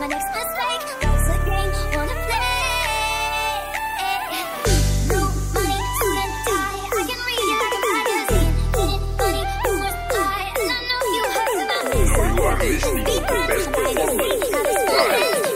My next mistake, that's a game, wanna play. No money, student die I can read it like a magazine Need money, you must And I know you heard about me So what is the best performance?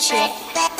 shit.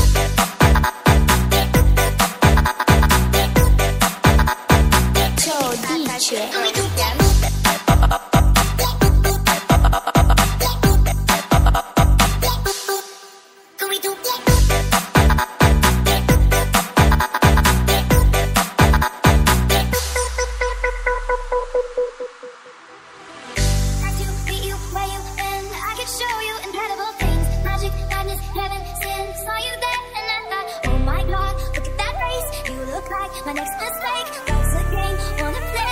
My next mistake What's a game, wanna play.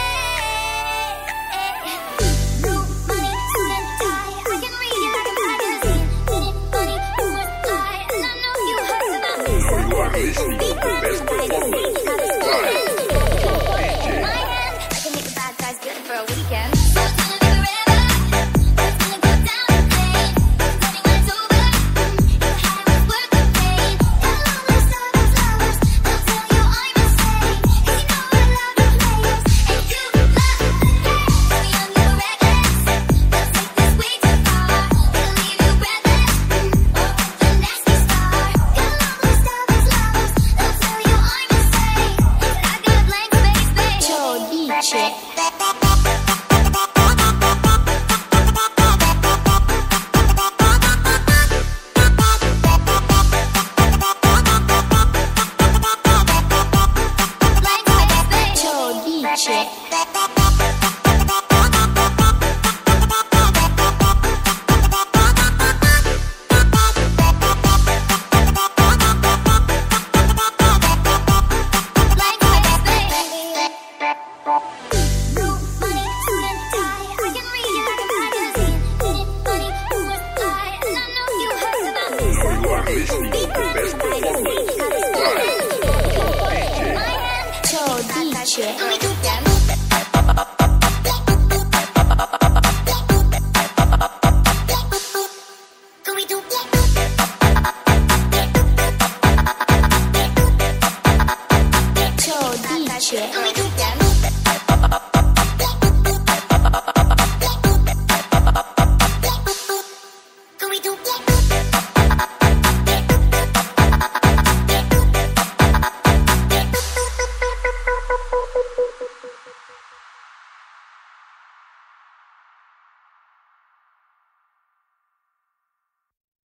No money, suit tie. I can read it like a magazine. Minute money, suit tie. And I know you heard about me. So shit. 学。